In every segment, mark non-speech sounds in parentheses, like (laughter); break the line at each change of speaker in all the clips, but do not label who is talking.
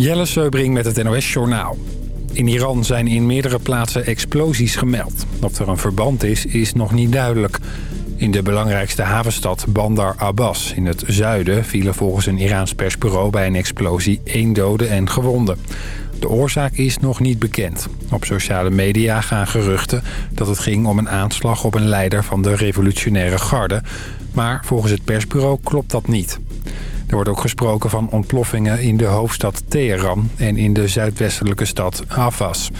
Jelle Seubring met het NOS Journaal. In Iran zijn in meerdere plaatsen explosies gemeld. Of er een verband is, is nog niet duidelijk. In de belangrijkste havenstad Bandar Abbas in het zuiden... vielen volgens een Iraans persbureau bij een explosie één dode en gewonde. De oorzaak is nog niet bekend. Op sociale media gaan geruchten dat het ging om een aanslag op een leider van de revolutionaire garde. Maar volgens het persbureau klopt dat niet. Er wordt ook gesproken van ontploffingen in de hoofdstad Teheran en in de zuidwestelijke stad Hafas.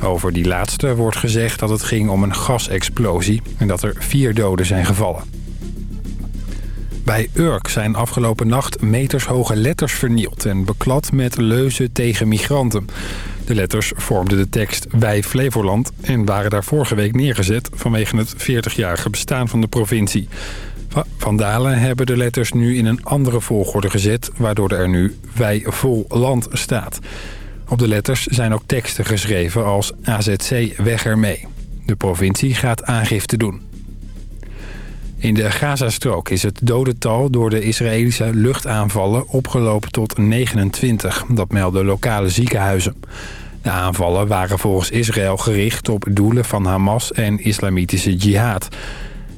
Over die laatste wordt gezegd dat het ging om een gasexplosie en dat er vier doden zijn gevallen. Bij Urk zijn afgelopen nacht metershoge letters vernield en beklad met leuzen tegen migranten. De letters vormden de tekst Wij Flevoland en waren daar vorige week neergezet vanwege het 40-jarige bestaan van de provincie. Vandalen hebben de letters nu in een andere volgorde gezet... waardoor er nu Wij Vol Land staat. Op de letters zijn ook teksten geschreven als AZC weg ermee. De provincie gaat aangifte doen. In de Gazastrook is het dodental door de Israëlische luchtaanvallen opgelopen tot 29. Dat melden lokale ziekenhuizen. De aanvallen waren volgens Israël gericht op doelen van Hamas en islamitische jihad.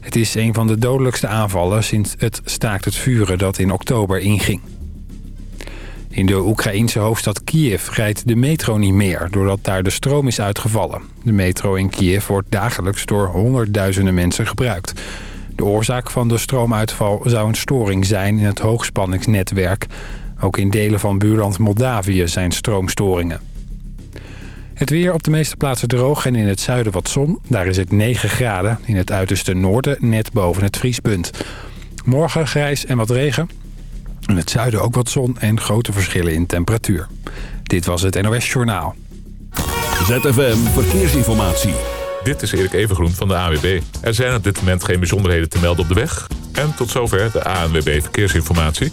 Het is een van de dodelijkste aanvallen sinds het staakt het vuren dat in oktober inging. In de Oekraïense hoofdstad Kiev rijdt de metro niet meer... doordat daar de stroom is uitgevallen. De metro in Kiev wordt dagelijks door honderdduizenden mensen gebruikt. De oorzaak van de stroomuitval zou een storing zijn in het hoogspanningsnetwerk. Ook in delen van buurland Moldavië zijn stroomstoringen. Het weer op de meeste plaatsen droog en in het zuiden wat zon. Daar is het 9 graden. In het uiterste noorden net boven het vriespunt. Morgen grijs en wat regen. In het zuiden ook wat zon en grote verschillen in temperatuur. Dit was het NOS Journaal.
ZFM Verkeersinformatie.
Dit is Erik Evengroen van de AWB. Er zijn op dit moment geen bijzonderheden te melden op de weg. En tot zover de ANWB Verkeersinformatie.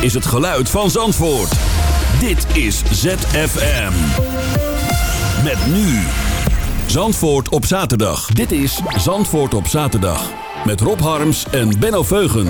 Is het geluid van Zandvoort. Dit is ZFM. Met nu. Zandvoort op zaterdag. Dit is Zandvoort op zaterdag. Met Rob Harms en Benno Veugen.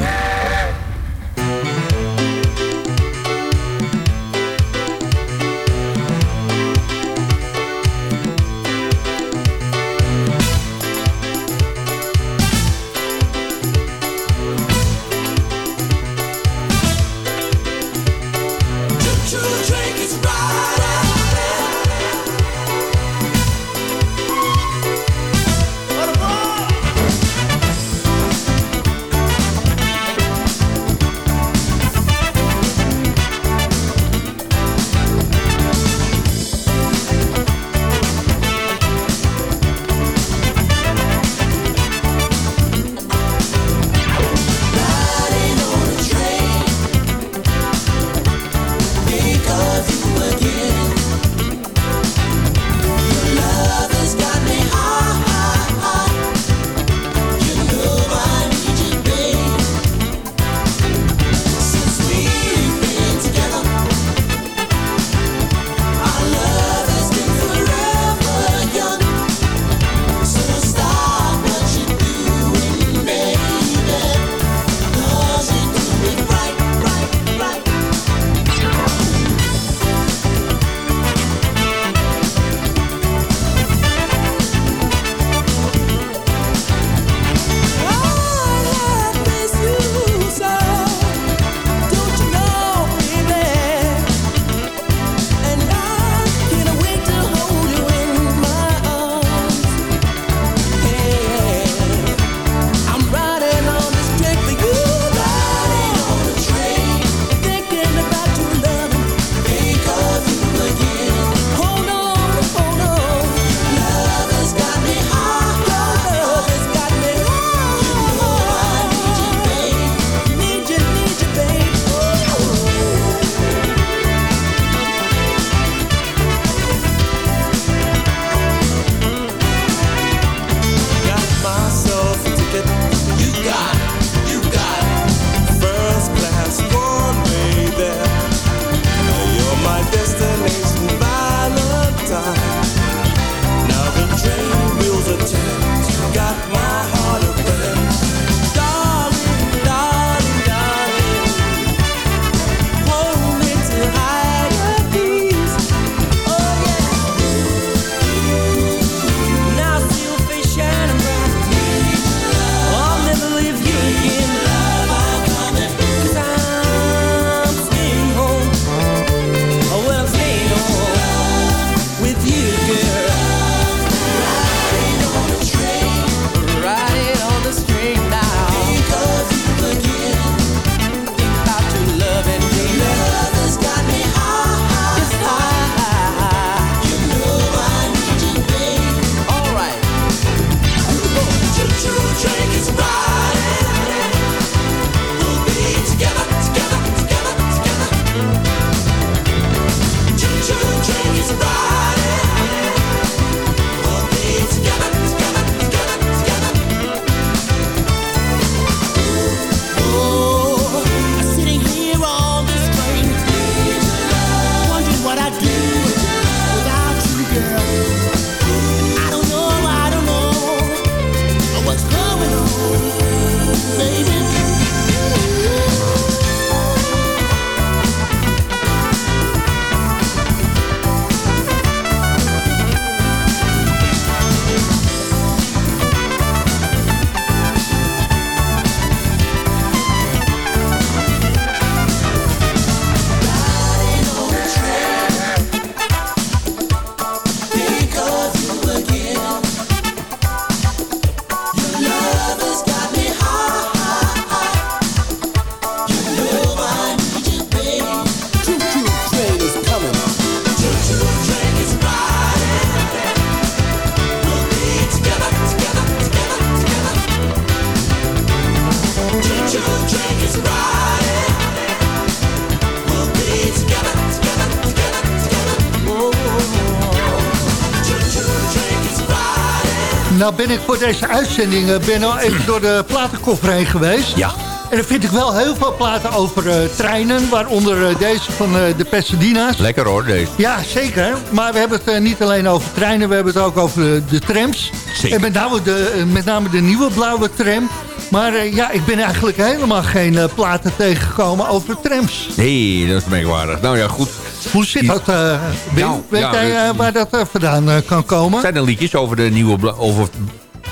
Nou ben ik voor deze uitzending uh, ben al even door de platenkoffer heen geweest.
Ja.
En dan vind ik wel heel veel platen over uh, treinen, waaronder uh, deze van de Pasadena's.
Lekker hoor, deze.
Ja, zeker. Maar we hebben het niet alleen over treinen, we hebben het ook over de, de trams.
Zeker.
En met name de, met name de nieuwe blauwe tram. Maar ja, ik ben eigenlijk helemaal geen platen tegengekomen over trams.
Nee, dat is merkwaardig. Nou ja, goed.
Hoe zit dat, uh, Wim? Nou, Weet ja, jij uh, waar dat uh, vandaan kan komen?
Zijn er liedjes over de nieuwe... over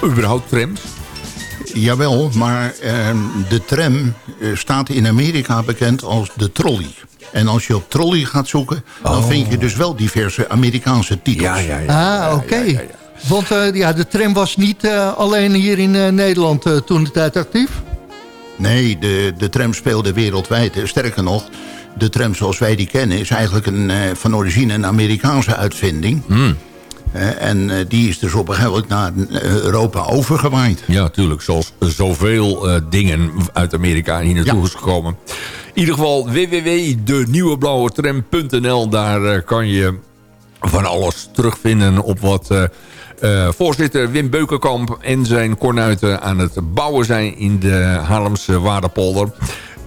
überhaupt trams?
Jawel, maar ehm, de tram staat in Amerika bekend als de trolley. En als je op trolley gaat zoeken, oh. dan vind je dus wel diverse Amerikaanse titels.
Ja, ja, ja.
Ah, oké. Okay. Ja, Want ja, de tram was niet alleen hier in Nederland toen de tijd actief?
Nee, de, de tram speelde wereldwijd. Sterker nog, de tram zoals wij die kennen... is eigenlijk een, van origine een Amerikaanse uitvinding.
Mm.
Uh, en uh, die is dus op een gegeven moment naar Europa overgewaaid.
Ja, tuurlijk. Zoals zoveel uh, dingen uit Amerika hier naartoe ja. is gekomen. In ieder geval www.denieuweblauwetram.nl. Daar kan je van alles terugvinden op wat... voorzitter Wim Beukenkamp en zijn kornuiten aan het bouwen zijn in de Haarlemse Waardepolder.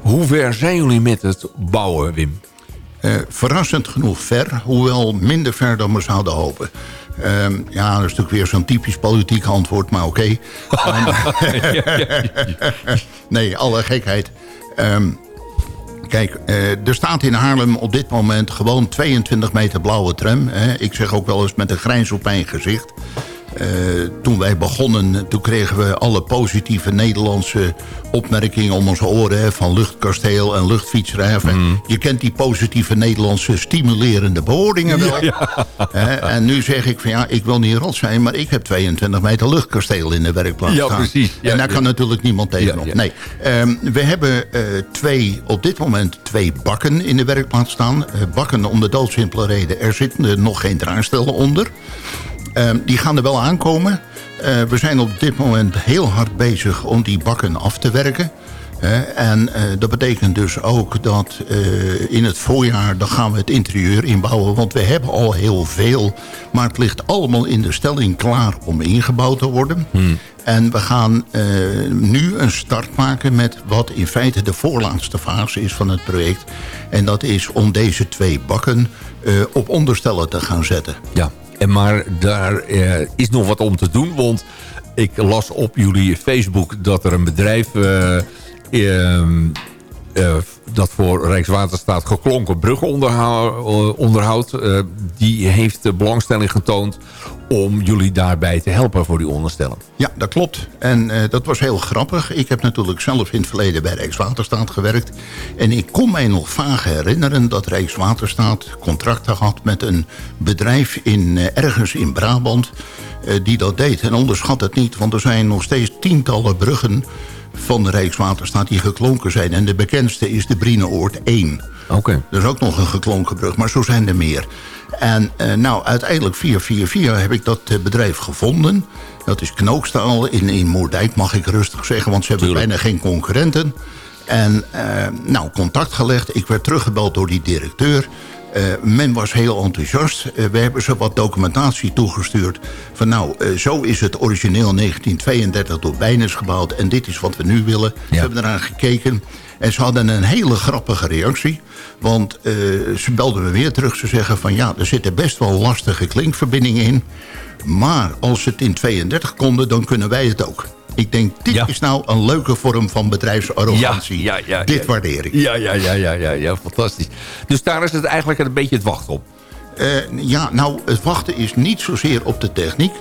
Hoe ver zijn jullie met het bouwen, Wim?
Uh, verrassend genoeg ver, hoewel minder ver dan we zouden hopen. Um, ja, dat is natuurlijk weer zo'n typisch politiek antwoord, maar oké. (laughs) Okay. um, nee, alle gekheid. Um, kijk, uh, er staat in Haarlem op dit moment gewoon 22 meter blauwe tram. Hè. Ik zeg ook wel eens met een grijns op mijn gezicht. Uh, toen wij begonnen, toen kregen we alle positieve Nederlandse opmerkingen om onze oren. Hè, van luchtkasteel en luchtfietsrij. Mm. Je kent die positieve Nederlandse stimulerende bewoordingen wel. Ja, en nu zeg ik van ja, ik wil niet rot zijn, maar ik heb 22 meter luchtkasteel in de werkplaats
ja, Precies.
Ja, en daar kan natuurlijk niemand tegenop. Nee, um, we hebben uh, twee, op dit moment twee bakken in de werkplaats staan. Uh, bakken om de doodsimpele reden. Er zitten nog geen draagstellen onder. Uh, die gaan er wel aankomen. Uh, we zijn op dit moment heel hard bezig om die bakken af te werken. Uh, en uh, dat betekent dus ook dat in het voorjaar... dan gaan we het interieur inbouwen. Want we hebben al heel veel. Maar het ligt allemaal in de stelling klaar om ingebouwd te worden.
Hmm.
En we gaan nu een start maken met wat in feite de voorlaatste fase is van het project. En dat is om deze twee bakken op onderstellen te gaan zetten.
Ja. Maar daar uh, is nog wat om te doen. Want ik las op jullie Facebook dat er een bedrijf... Uh, uh, dat voor Rijkswaterstaat geklonken brugonderhoud... die heeft belangstelling getoond om jullie daarbij te helpen voor die onderstellen.
Ja, dat klopt. En uh, dat was heel grappig. Ik heb natuurlijk zelf in het verleden bij Rijkswaterstaat gewerkt. En ik kon mij nog vaag herinneren dat Rijkswaterstaat contracten had... met een bedrijf in, uh, ergens in Brabant uh, die dat deed. En onderschat het niet, want er zijn nog steeds tientallen bruggen van de Rijkswaterstaat die geklonken zijn. En de bekendste is de Brieneoord 1.
Oké. Okay.
Er is ook nog een geklonken brug, maar zo zijn er meer. En uh, nou, uiteindelijk 444 heb ik dat uh, bedrijf gevonden. Dat is Knookstaal in, in Moerdijk, mag ik rustig zeggen. Want ze hebben Tuurlijk. bijna geen concurrenten. En uh, nou, contact gelegd. Ik werd teruggebeld door die directeur. Uh, men was heel enthousiast. Uh, we hebben ze wat documentatie toegestuurd. Van nou, uh, zo is het origineel 1932 door Bijners gebouwd. En dit is wat we nu willen. Ja. We hebben eraan gekeken. En ze hadden een hele grappige reactie. Want ze belden me weer terug. Ze zeggen van ja, er zitten best wel lastige klinkverbindingen in. Maar als ze het in 32 konden, dan kunnen wij het ook. Ik denk, dit ja. is nou een leuke vorm van bedrijfsarrogantie.
Ja, ja,
dit waardeer ik.
Ja, ja, ja, ja, ja, ja, fantastisch. Dus daar is het eigenlijk een beetje het wachten op.
Uh, ja, nou, het wachten is niet zozeer op de techniek.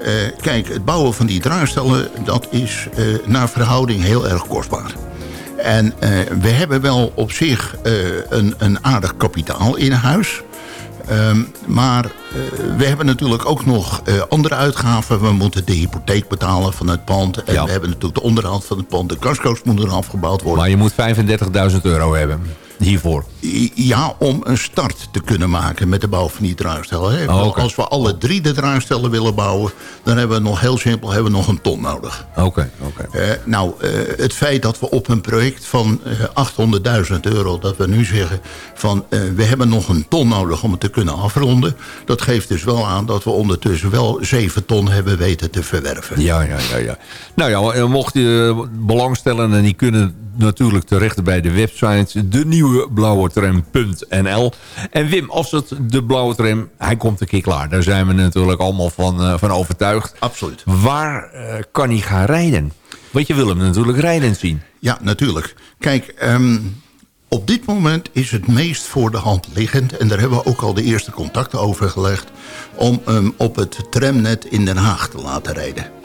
Uh, kijk, het bouwen van die draagstellen... dat is uh, naar verhouding heel erg kostbaar. En we hebben wel op zich een, een aardig kapitaal in huis. Um, maar uh, we hebben natuurlijk ook nog andere uitgaven. We moeten de hypotheek betalen van het pand. En ja. we hebben natuurlijk de onderhoud van het pand. De casco's moeten er afgebouwd worden.
Maar je moet 35.000 euro hebben. Hiervoor?
Ja, om een start te kunnen maken met de bouw van die druistellen. Hè.
Oh.
Als we alle drie de druistellen willen bouwen... dan hebben we nog heel simpel hebben we nog een ton nodig.
Oké, oké.
Eh, nou, eh, het feit dat we op een project van eh 800.000 euro... dat we nu zeggen van eh, we hebben nog een ton nodig om het te kunnen afronden... dat geeft dus wel aan dat we ondertussen wel 7 ton hebben weten te verwerven.
Ja, ja, ja, ja. Nou ja, eh, mocht je belangstellen en die kunnen natuurlijk terecht bij de website de nieuwe blauwe tram.nl. En Wim, als het de blauwe tram, hij komt een keer klaar. Daar zijn we natuurlijk allemaal van, eh, van overtuigd.
Absoluut.
Waar eh, kan hij gaan rijden? Want je wil hem natuurlijk rijden zien.
Ja, natuurlijk. Kijk, ehm, op dit moment is het meest voor de hand liggend... en daar hebben we ook al de eerste contacten over gelegd... om hem op het tramnet in Den Haag te laten rijden.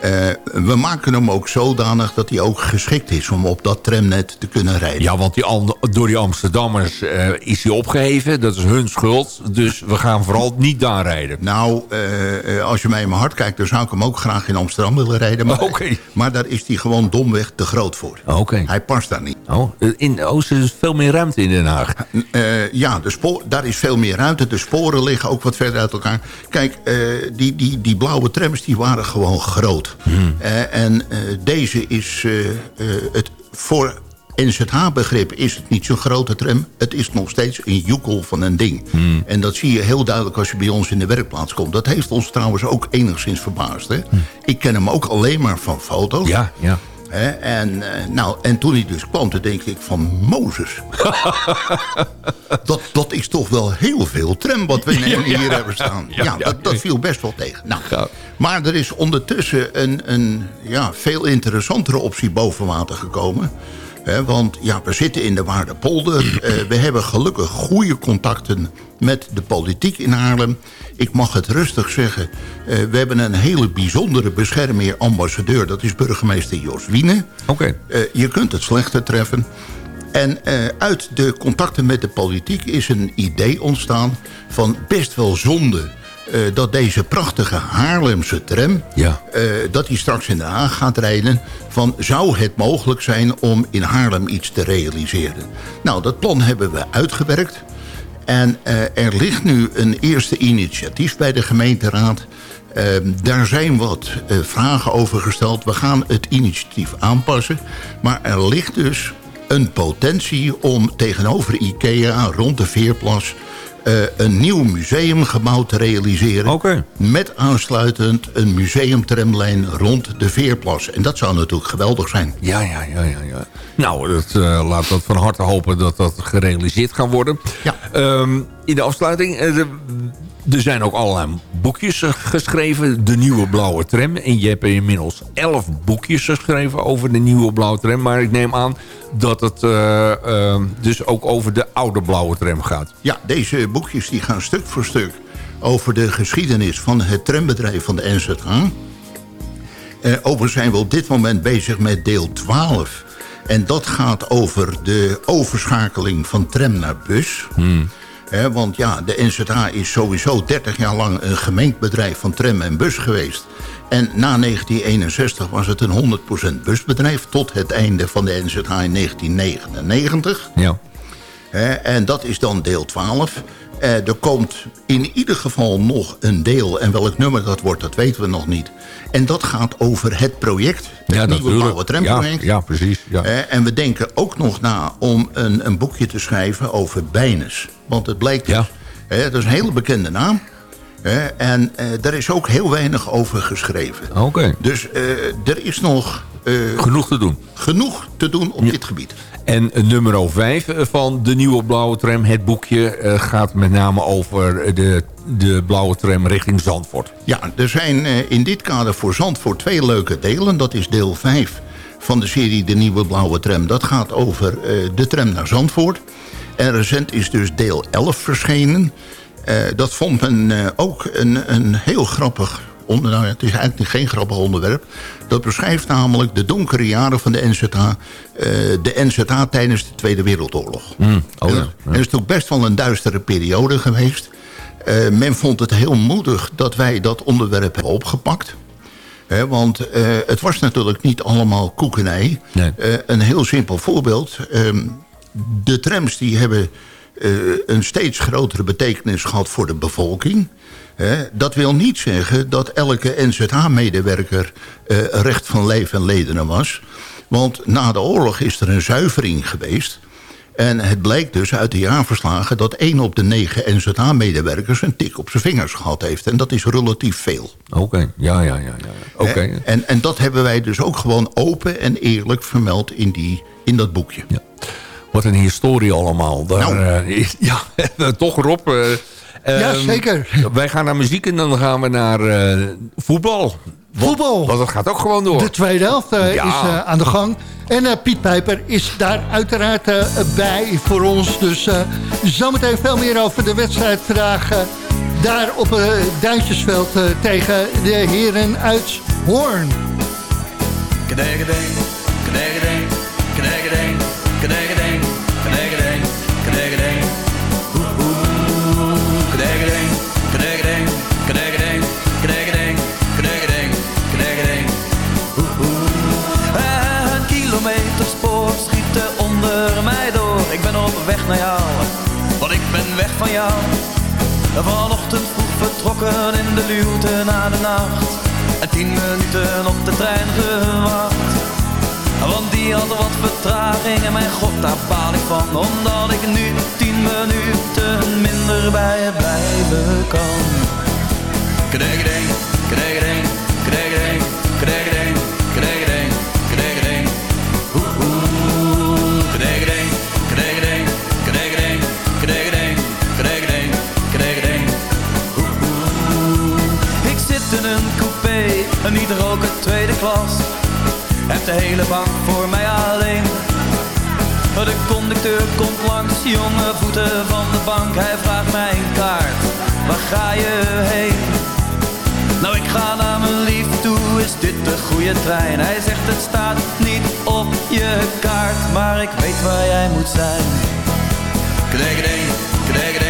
Eh, we maken hem ook zodanig dat hij ook geschikt is... om op dat tramnet te kunnen rijden.
Ja, want die, door die Amsterdammers eh, is hij opgeheven. Dat is hun schuld. Dus we gaan vooral niet daar rijden.
Nou, eh, als je mij in mijn hart kijkt... dan zou ik hem ook graag in Amsterdam willen rijden. Maar,
Oké.
maar daar is hij gewoon domweg te groot voor.
Oké.
Hij past daar niet.
Oh, in Oosten is veel meer ruimte in Den Haag.
Eh, ja, de spoor, daar is veel meer ruimte. De sporen liggen ook wat verder uit elkaar. Kijk, eh, die, die, die blauwe trams die waren gewoon groot. Eh, en deze is het voor NZH-begrip is het niet zo'n grote tram. Het is nog steeds een joekel van een ding. En dat zie je heel duidelijk als je bij ons in de werkplaats komt. Dat heeft ons trouwens ook enigszins verbaasd. Hè? Ik ken hem ook alleen maar van foto's.
Ja, ja.
En, eh, nou, en toen hij dus kwam, toen denk ik van Mozes. (laughs) dat, dat is toch wel heel veel tram wat we (laughs) hier hebben staan. Ja, dat, dat viel best wel tegen. Nou,
Ja.
Maar er is ondertussen een, een ja, veel interessantere optie boven water gekomen. Want ja, we zitten in de Waardepolder. (clears throat) Eh, we hebben gelukkig goede contacten met de politiek in Haarlem. Ik mag het rustig zeggen. eh, we hebben een hele bijzondere beschermheer ambassadeur. Dat is burgemeester Jos Wiene.
Oké.
Eh, je kunt het slechter treffen. En uit de contacten met de politiek is een idee ontstaan... van best wel zonde eh, dat deze prachtige Haarlemse tram...
Ja.
eh, dat die straks in Den Haag gaat rijden... van zou het mogelijk zijn om in Haarlem iets te realiseren. Nou, dat plan hebben we uitgewerkt... En eh, er ligt nu een eerste initiatief bij de gemeenteraad. Eh, daar zijn wat vragen over gesteld. We gaan het initiatief aanpassen. Maar er ligt dus een potentie om tegenover IKEA rond de Veerplas... eh, een nieuw museumgebouw te realiseren.
Oké.
Met aansluitend een museumtramlijn rond de Veerplas. En dat zou natuurlijk geweldig zijn.
Ja, ja, ja, ja. ja. Nou, dat, eh, laat dat van harte hopen dat dat gerealiseerd kan worden.
Ja.
Ehm, in de afsluiting, eh, er- er zijn ook allerlei boekjes eh, geschreven. De nieuwe blauwe tram. En je hebt inmiddels elf boekjes geschreven over de nieuwe blauwe tram. Maar ik neem aan dat het eh, eh, dus ook over de oude blauwe tram gaat.
Ja, deze boekjes die gaan stuk voor stuk over de geschiedenis van het trambedrijf van de NZH. Eh, overigens zijn we op dit moment bezig met deel 12. En dat gaat over de overschakeling van tram naar bus. Want ja, de NZH is sowieso 30 jaar lang een gemengd bedrijf van tram en bus geweest. En na 1961 was het een 100% busbedrijf... tot het einde van de NZH in 1999.
Ja.
En dat is dan deel 12. Eh, er komt in ieder geval nog een deel. En welk nummer dat wordt, dat weten we nog niet. En dat gaat over het project. Het
ja,
nieuwe blauwe
Ja,
tramproject.
ja, precies. Ja.
Eh, en we denken ook nog na om een, een boekje te schrijven over Bijnes. Want het blijkt
Ja.
hè, dat is een hele bekende naam. Hè, en eh, daar is ook heel weinig over geschreven.
Oké.
Dus eh, er is nog eh,
Genoeg te doen.
genoeg te doen op dit gebied.
En nummer 5 van de nieuwe blauwe tram, het boekje, gaat met name over de, de blauwe tram richting Zandvoort.
Ja, er zijn in dit kader voor Zandvoort twee leuke delen. Dat is deel 5 van de serie De Nieuwe Blauwe Tram. Dat gaat over de tram naar Zandvoort. En recent is dus deel 11 verschenen. Eh, dat vond men eh, ook een, een heel grappig onder, nou, het is eigenlijk geen grappig onderwerp. Dat beschrijft namelijk de donkere jaren van de NZH. eh, de NZH tijdens de Tweede Wereldoorlog.
oh ja,
En dat-
ja.
en dat is natuurlijk best wel een duistere periode geweest. Men vond het heel moedig dat wij dat onderwerp hebben opgepakt. Want het was natuurlijk niet allemaal koekenij.
Nee.
Een heel simpel voorbeeld. Ehm, de trams die hebben uh, een steeds grotere betekenis gehad voor de bevolking. dat wil niet zeggen dat elke NZH-medewerker uh, recht van leven en ledenen was. Want na de oorlog is er een zuivering geweest. En het blijkt dus uit de jaarverslagen dat één op de negen NZH-medewerkers een tik op zijn vingers gehad heeft. En dat is relatief veel.
Oké, ja, ja, ja. ja. Oké.
En, en dat hebben wij dus ook gewoon open en eerlijk vermeld in, die, in dat boekje.
Ja. Wat een historie allemaal. Daar, nou. uh, (laughs) ja, (laughs) toch Rob... Uh,
ja, zeker. (laughs)
Wij gaan naar muziek en dan gaan we naar uh, voetbal.
Voetbal.
Want dat gaat ook gewoon door.
De tweede helft uh, ja. is uh, aan de gang. En uh, Piet Pijper is daar uiteraard bij voor ons. Dus zometeen veel meer over de wedstrijd vandaag. daar op het Duintjesveld tegen de heren uit Hoorn. Kedegedeng, kedegedeng, naar want ik ben weg van jou. Vanochtend vroeg vertrokken in de luwte na de nacht. En tien minuten op de trein gewacht. Want die had wat vertraging en mijn god daar baal ik van Omdat ik nu tien minuten minder bij je blijven kan Kregedeng, kregedeng, kregedeng, kregedeng, en niet roken tweede klas heb de hele bank voor mij alleen. De conducteur komt langs, jonge voeten van de bank. Hij vraagt mij een kaart, waar ga je heen? Nou, ik ga naar mijn lief toe, is dit de goede trein? Hij zegt het staat niet op je kaart, maar ik weet waar jij moet zijn. Kregeding, kregeding,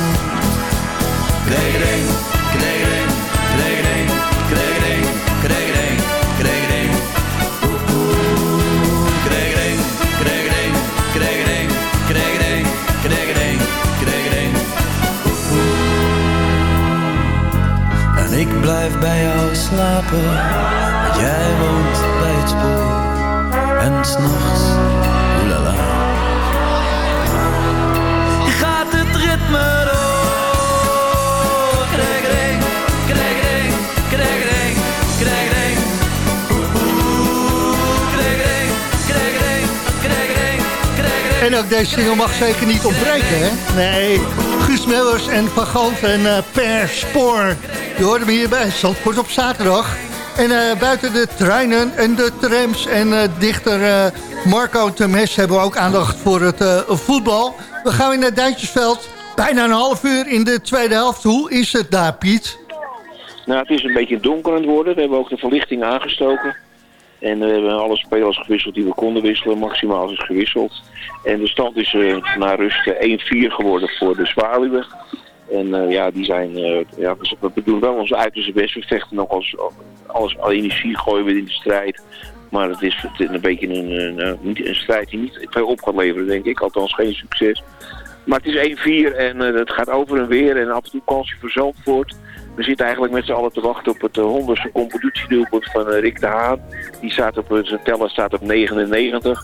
Slapen, jij woont bij het spoor. En s'nachts, En ook deze single mag zeker niet ontbreken, hè? Nee, Guus Mellers en Van Gant en uh, Per Spoor. Je hoort hem hier bij Zandvoort op zaterdag. En uh, buiten de treinen en de trams en uh, dichter uh, Marco Temes hebben we ook aandacht voor het voetbal. We gaan weer naar Duintjesveld. Bijna een half uur in de tweede helft. Hoe is het daar, Piet?
Nou, het is een beetje donker aan het worden. We hebben ook de verlichting aangestoken. En we hebben alle spelers gewisseld die we konden wisselen. Maximaal is gewisseld. En de stand is uh, na rust 1-4 geworden voor de Zwaluwen. En uh, ja, die zijn, ja, we doen wel ons uiterste best. We vechten nog als, alle energie gooien we in de strijd. Maar het is een beetje een, een, een strijd die niet veel op gaat leveren, denk ik. Althans geen succes. Maar het is 1-4 en uh, het gaat over en weer. En af en toe kansje voor Zandvoort. We zitten eigenlijk met z'n allen te wachten op het uh, honderdste competitiedoelpunt van uh, Rick de Haan. Die staat op, zijn teller staat op 99.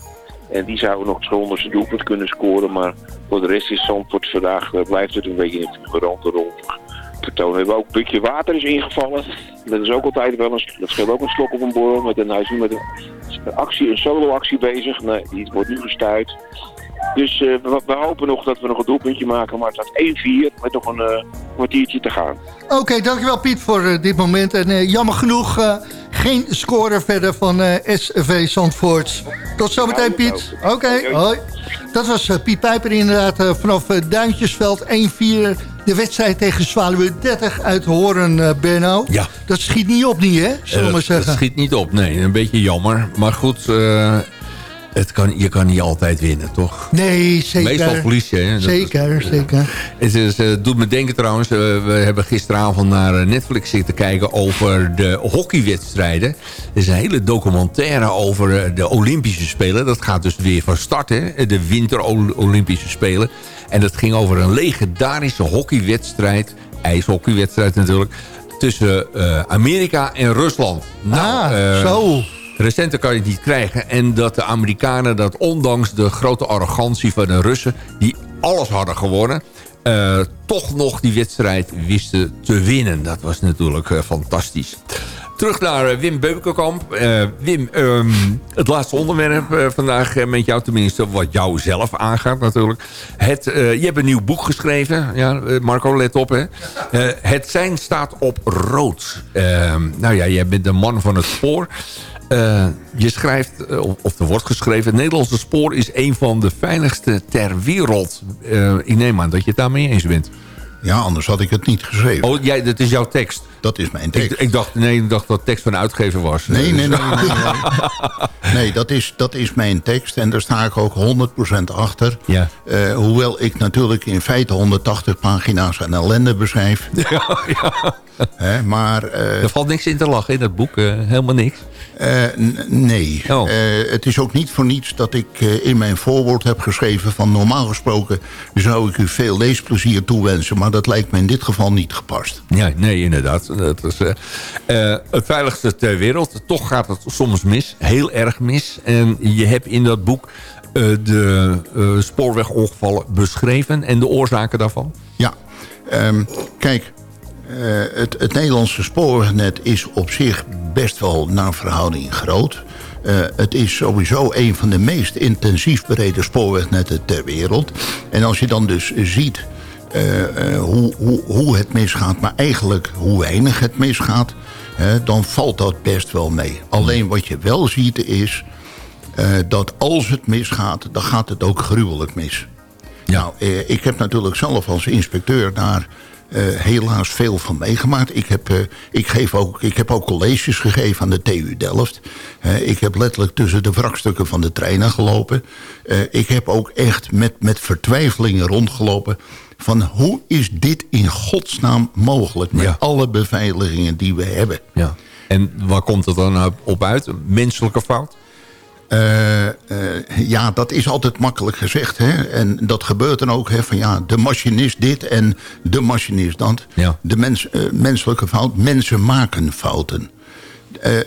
En die zou nog zijn honderdste doelpunt kunnen scoren. Maar voor de rest is Zandvoort vandaag, blijft het een beetje in het veranderde rond. Vertoon hebben we ook een putje water is ingevallen. Dat is ook altijd wel een, dat scheelt ook een slok op een borrel. Met een, hij is nu met een, actie, een solo actie bezig. Nee, die wordt nu gestuurd. Dus uh, we, we, hopen nog dat we nog een doelpuntje maken. Maar het staat 1-4 met nog een uh, kwartiertje te gaan.
Oké, okay, dankjewel Piet voor uh, dit moment. En jammer genoeg geen score verder van SV Zandvoort. Tot zometeen Piet. Oké, okay, hoi. Dat was Piet Pijper inderdaad vanaf Duintjesveld 1-4. De wedstrijd tegen Zwaluwe 30 uit Horen, Berno.
Ja.
Dat schiet niet op niet, hè? Zullen we maar zeggen.
Dat schiet niet op, nee. Een beetje jammer. Maar goed... Het kan, je kan niet altijd winnen, toch?
Nee, zeker.
Meestal verlies je.
Zeker,
is,
zeker.
Het is, het doet me denken trouwens, uh, we hebben gisteravond naar Netflix zitten kijken over de hockeywedstrijden. Er is een hele documentaire over de Olympische Spelen. Dat gaat dus weer van start, hè? de Winter-Olympische Spelen. En dat ging over een legendarische hockeywedstrijd, ijshockeywedstrijd natuurlijk, tussen uh, Amerika en Rusland.
Nou, ah, uh, zo.
Recenter kan je het niet krijgen. En dat de Amerikanen dat ondanks de grote arrogantie van de Russen... die alles hadden gewonnen... Uh, toch nog die wedstrijd wisten te winnen. Dat was natuurlijk uh, fantastisch. Terug naar uh, Wim Beukenkamp. Wim, um, het laatste onderwerp vandaag met jou. Tenminste, wat jou zelf aangaat natuurlijk. Het, je hebt een nieuw boek geschreven. Ja, Marco, let op. Hè. het zijn staat op rood. Ehm, nou ja, jij bent de man van het spoor. Uh, je schrijft, uh, of er wordt geschreven... het Nederlandse spoor is een van de veiligste ter wereld. Uh, ik neem aan dat je het daarmee eens bent.
Ja, anders had ik het niet geschreven.
Oh, jij, dat is jouw tekst?
Dat is mijn tekst.
Ik, ik dacht, nee, ik dacht dat tekst van de uitgever was.
Nee, nee, (laughs) nee. Nee, nee. nee dat, is, dat is mijn tekst en daar sta ik ook 100% achter.
Ja.
Uh, hoewel ik natuurlijk in feite 180 pagina's aan ellende beschrijf. (laughs)
Ja, ja.
He, maar,
uh, er valt niks in te lachen in dat boek, uh, helemaal niks.
Uh, nee.
Oh.
Uh, het is ook niet voor niets dat ik uh, in mijn voorwoord heb geschreven... van normaal gesproken zou ik u veel leesplezier toewensen... maar dat lijkt me in dit geval niet gepast.
Ja, nee, inderdaad. Dat is, het veiligste ter wereld. Toch gaat het soms mis, heel erg mis. En je hebt in dat boek de spoorwegongevallen beschreven... en de oorzaken daarvan.
Ja, um, kijk... Uh, het, het, Nederlandse spoorwegnet is op zich best wel naar verhouding groot. Uh, het is sowieso een van de meest intensief bereden spoorwegnetten ter wereld. En als je dan dus ziet uh, hoe, hoe, hoe, het misgaat, maar eigenlijk hoe weinig het misgaat... dan valt dat best wel mee. Alleen wat je wel ziet is dat als het misgaat, dan gaat het ook gruwelijk mis.
Ja.
Nou, ik heb natuurlijk zelf als inspecteur daar helaas veel van meegemaakt. Ik heb, uh, ik, geef ook, ik heb ook colleges gegeven aan de TU Delft. Ik heb letterlijk tussen de wrakstukken van de treinen gelopen. ik heb ook echt met, met vertwijfelingen rondgelopen... van hoe is dit in godsnaam mogelijk... met
ja.
alle beveiligingen die we hebben.
Ja. En waar komt het dan op uit? Menselijke fout?
Uh, uh, ja, dat is altijd makkelijk gezegd. Hè? En dat gebeurt dan ook. Hè? Van ja, de machinist dit en de machinist dat.
Ja.
De mens, uh, menselijke fout. Mensen maken fouten.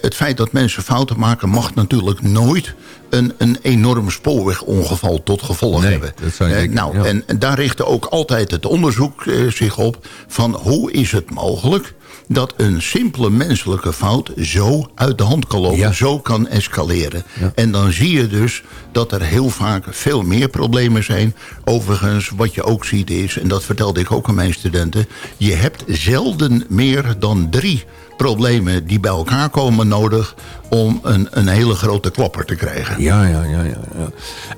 het feit dat mensen fouten maken mag natuurlijk nooit een, een enorm spoorwegongeval tot gevolg
nee,
hebben.
Dat zou ik
nou,
ja.
en, daar richtte ook altijd het onderzoek zich op van hoe is het mogelijk dat een simpele menselijke fout zo uit de hand kan lopen,
Ja.
zo kan escaleren.
Ja.
En dan zie je dus dat er heel vaak veel meer problemen zijn. Overigens, wat je ook ziet is, en dat vertelde ik ook aan mijn studenten... je hebt zelden meer dan drie problemen die bij elkaar komen nodig... om een, een hele grote klapper te krijgen.
Ja, ja, ja. ja,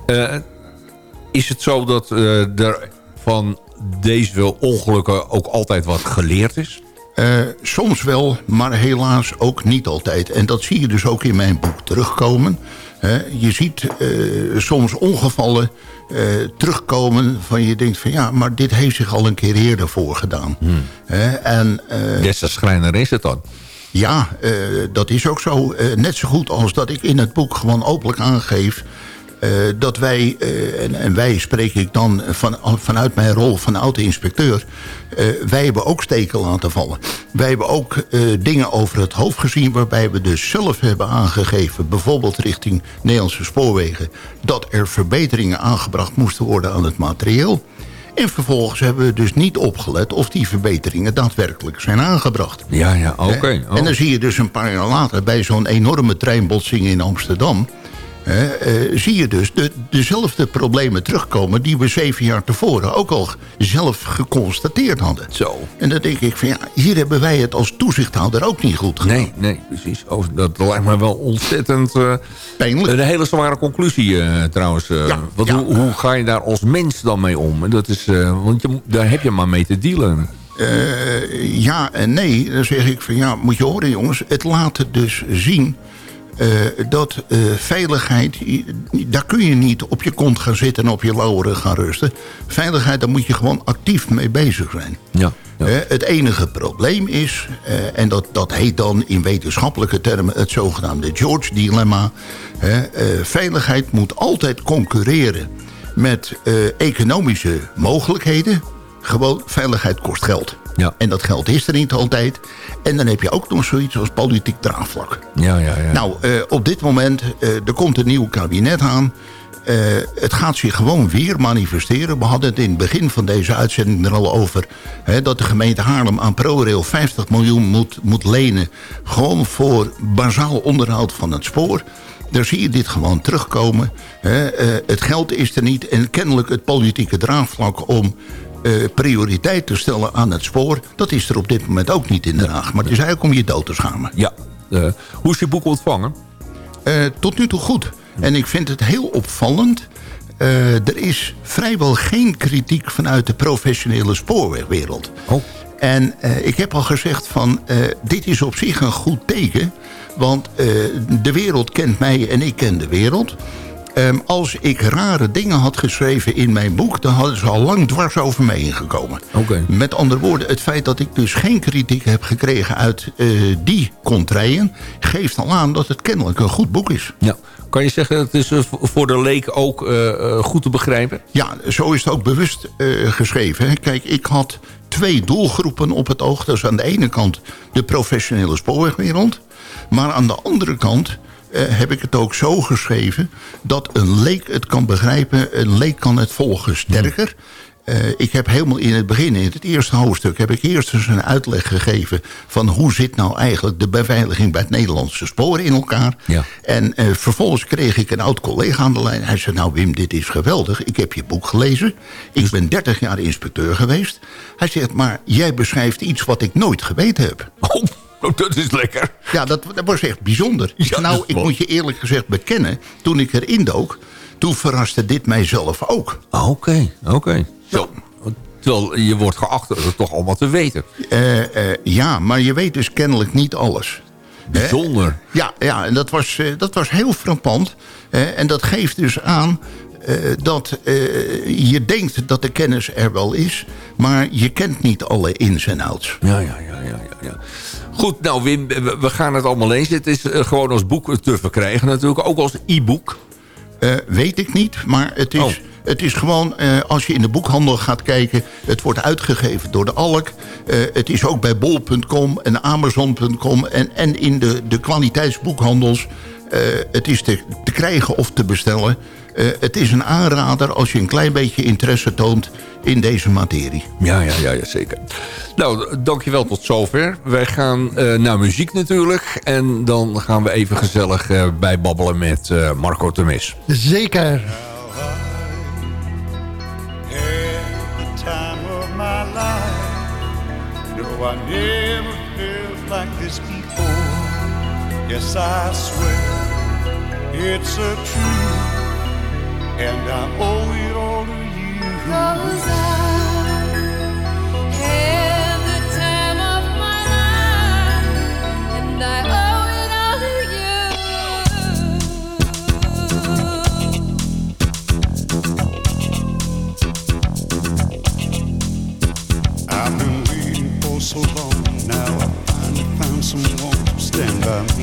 ja. Uh, is het zo dat uh, er van deze ongelukken ook altijd wat geleerd is?
Uh, soms wel, maar helaas ook niet altijd. En dat zie je dus ook in mijn boek terugkomen. Je ziet uh, soms ongevallen terugkomen van je denkt van ja, maar dit heeft zich al een keer eerder voorgedaan.
Hmm.
en,
Des te schrijner is het dan.
Ja, dat is ook zo. net zo goed als dat ik in het boek gewoon openlijk aangeef dat wij, uh, en, en, wij spreek ik dan van, vanuit mijn rol van auto-inspecteur... Uh, wij hebben ook steken laten vallen. Wij hebben ook dingen over het hoofd gezien... waarbij we dus zelf hebben aangegeven... bijvoorbeeld richting Nederlandse spoorwegen... dat er verbeteringen aangebracht moesten worden aan het materieel... En vervolgens hebben we dus niet opgelet of die verbeteringen daadwerkelijk zijn aangebracht.
Ja, ja, oké. Okay.
Oh. En dan zie je dus een paar jaar later bij zo'n enorme treinbotsing in Amsterdam uh, zie je dus de, dezelfde problemen terugkomen... die we zeven jaar tevoren ook al zelf geconstateerd hadden.
Zo.
En dan denk ik van ja, hier hebben wij het als toezichthouder ook niet goed gedaan.
Nee, nee, precies. Oh, dat lijkt me wel ontzettend... Uh,
Pijnlijk.
Een hele zware conclusie trouwens. Ja, want ja. Hoe, hoe, ga je daar als mens dan mee om? Dat is, want je, daar heb je maar mee te dealen.
ja en nee, dan zeg ik van ja, moet je horen jongens... het laat dus zien uh, dat uh, veiligheid, daar kun je niet op je kont gaan zitten en op je lauweren gaan rusten. Veiligheid, daar moet je gewoon actief mee bezig zijn.
Ja, ja.
Uh, het enige probleem is, en dat, dat heet dan in wetenschappelijke termen het zogenaamde George-dilemma. veiligheid moet altijd concurreren met economische mogelijkheden. Gewoon, veiligheid kost geld.
Ja.
En dat geld is er niet altijd. En dan heb je ook nog zoiets als politiek draagvlak.
Ja, ja, ja.
Nou, uh, op dit moment, uh, er komt een nieuw kabinet aan. Uh, het gaat zich gewoon weer manifesteren. We hadden het in het begin van deze uitzending er al over... Hè, dat de gemeente Haarlem aan ProRail 50 miljoen moet, moet lenen... gewoon voor bazaal onderhoud van het spoor. Daar zie je dit gewoon terugkomen. Hè. het geld is er niet en kennelijk het politieke draagvlak... om uh, prioriteit te stellen aan het spoor... dat is er op dit moment ook niet in Den Haag. Maar het is eigenlijk om je dood te schamen.
Ja. Uh, hoe is je boek ontvangen?
Uh, tot nu toe goed. En ik vind het heel opvallend... er is vrijwel geen kritiek vanuit de professionele spoorwegwereld.
Oh.
En ik heb al gezegd van... dit is op zich een goed teken... want de wereld kent mij en ik ken de wereld... Um, als ik rare dingen had geschreven in mijn boek... dan hadden ze al lang dwars over me ingekomen.
Okay.
Met andere woorden, het feit dat ik dus geen kritiek heb gekregen... uit uh, die contraien, geeft al aan dat het kennelijk een goed boek is.
Ja. Kan je zeggen, dat het is uh, voor de leek ook uh, goed te begrijpen?
Ja, zo is het ook bewust geschreven. Hè. Kijk, ik had twee doelgroepen op het oog. Dat is aan de ene kant de professionele spoorwegwereld... maar aan de andere kant heb ik het ook zo geschreven... dat een leek het kan begrijpen, een leek kan het volgen sterker... Uh, ik heb helemaal in het begin, in het eerste hoofdstuk... heb ik eerst eens een uitleg gegeven... van hoe zit nou eigenlijk de beveiliging bij het Nederlandse spoor in elkaar.
Ja.
En uh, vervolgens kreeg ik een oud collega aan de lijn. Hij zei, nou Wim, dit is geweldig. Ik heb je boek gelezen. Ik dus... ben 30 jaar inspecteur geweest. Hij zegt, maar jij beschrijft iets wat ik nooit geweten heb.
Oh. Oh, dat is lekker.
Ja, dat, dat was echt bijzonder.
Ja,
nou, ik moet je eerlijk gezegd bekennen... toen ik erin dook, toen verraste dit mijzelf ook.
Oké, oké. Okay. Zo. Terwijl je wordt geacht het toch allemaal te weten.
Uh, uh, ja, maar je weet dus kennelijk niet alles.
Bijzonder.
Ja, ja, en dat was, uh, dat was heel frappant. en dat geeft dus aan uh, dat uh, je denkt dat de kennis er wel is... maar je kent niet alle ins en outs.
Ja, ja, ja, ja, ja. Goed, nou Wim, we gaan het allemaal lezen. Het is uh, gewoon als boek te verkrijgen natuurlijk. Ook als e-book.
weet ik niet, maar het is... Oh. Het is gewoon, uh, als je in de boekhandel gaat kijken... het wordt uitgegeven door de Alk. Uh, het is ook bij bol.com en amazon.com... en, en in de, de kwaliteitsboekhandels. Het is te, te krijgen of te bestellen. Uh, het is een aanrader als je een klein beetje interesse toont in deze materie.
Ja, ja, ja, ja zeker. Nou, dankjewel tot zover. Wij gaan uh, naar muziek natuurlijk. En dan gaan we even gezellig uh, bijbabbelen met Marco Temes.
Zeker.
Yes, I swear it's a truth. and I owe it all to you.
Cause I had the time of my
life, and I owe it all to
you. I've been waiting for so long,
now I finally found someone to stand by me.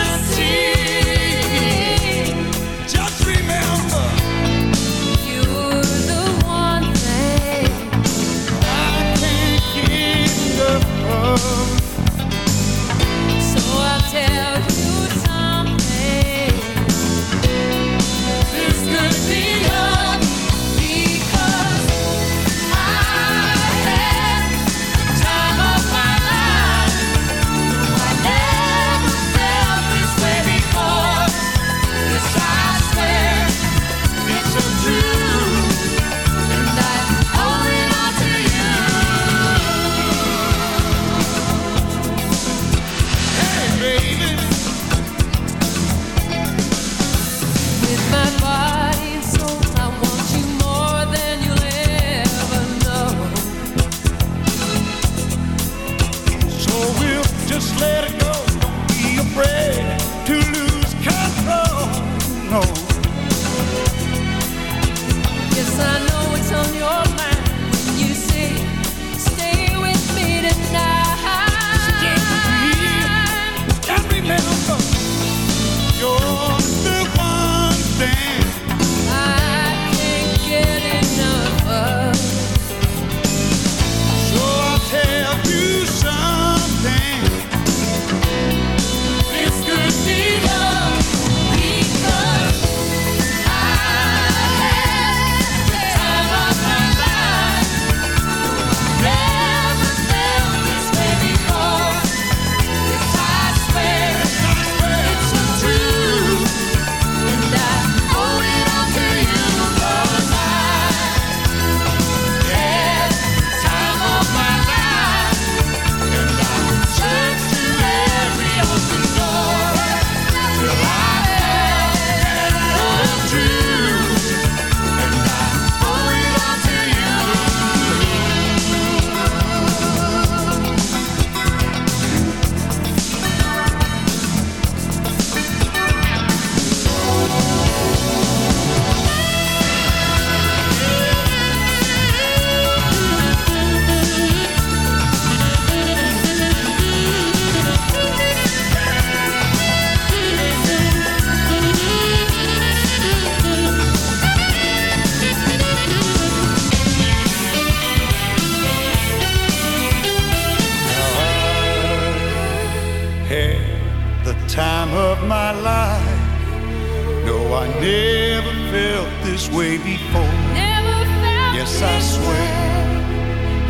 Afraid to lose control. No.
Yes, I know it's on your mind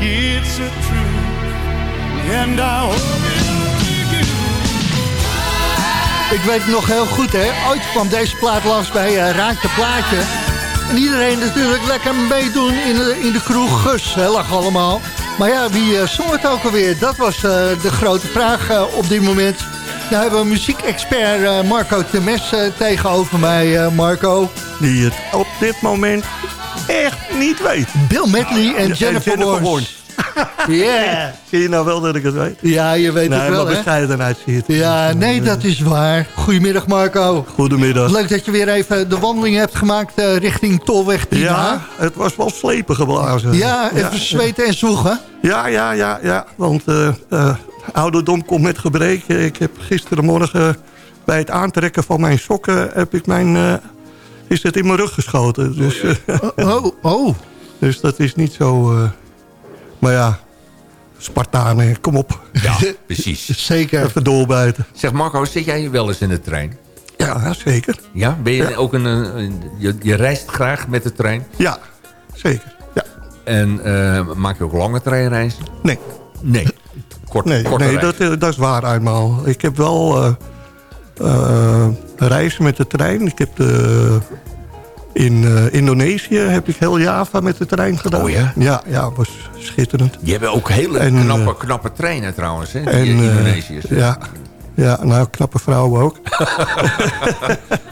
It's
a truth, and I to you.
Ik weet het nog heel goed, hè. Ooit kwam deze plaat langs bij uh, Raak de Plaatje. En iedereen natuurlijk lekker meedoen in de, in de kroeg. Gezellig allemaal. Maar ja, wie uh, zong het ook alweer? Dat was uh, de grote vraag uh, op dit moment. Nou hebben we muziekexpert Marco Temes tegenover mij, Marco.
Die het op dit moment echt niet weet.
Bill Medley en Jennifer,
Jennifer.
Yeah. (laughs)
Zie je nou wel dat ik het weet?
Ja, je weet
nee,
het wel, hè?
bescheidenheid zie je het.
Ja, nee, dat is waar. Goedemiddag, Marco.
Goedemiddag.
Leuk dat je weer even de wandeling hebt gemaakt uh, richting Tolweg 10
Ja, het was wel slepen geblazen.
Ja, even ja. zweten en zwoegen.
Ja, ja, ja, ja. Want uh, uh, ouderdom komt met gebrek. Ik heb gisterenmorgen bij het aantrekken van mijn sokken... Heb ik mijn, is het in mijn rug geschoten. Dus,
oh, oh.
dus dat is niet zo... maar ja, Spartanen, kom op.
Ja, precies. (laughs)
Zeker.
Even doorbijten.
Zeg Marco, zit jij wel eens in de trein?
Ja, zeker.
Ja? Ben je
Ja.
ook een, een- je, je reist graag met de trein?
Ja, zeker. Ja.
En eh, maak je ook lange treinreizen?
Nee.
Nee. Kort,
Nee,
korte
nee dat, eh, dat is waar eenmaal. Ik heb wel eh, eh, reizen met de trein. Ik heb de, in eh, Indonesië heb ik heel Java met de trein gedaan.
Oh ja?
Ja, ja was schitterend.
Je hebt ook hele
En,
knappe,
eh,
knappe treinen trouwens, hè?
En, eh,
Indonesiërs.
ja, Ja, nou, knappe vrouwen ook. (laughs)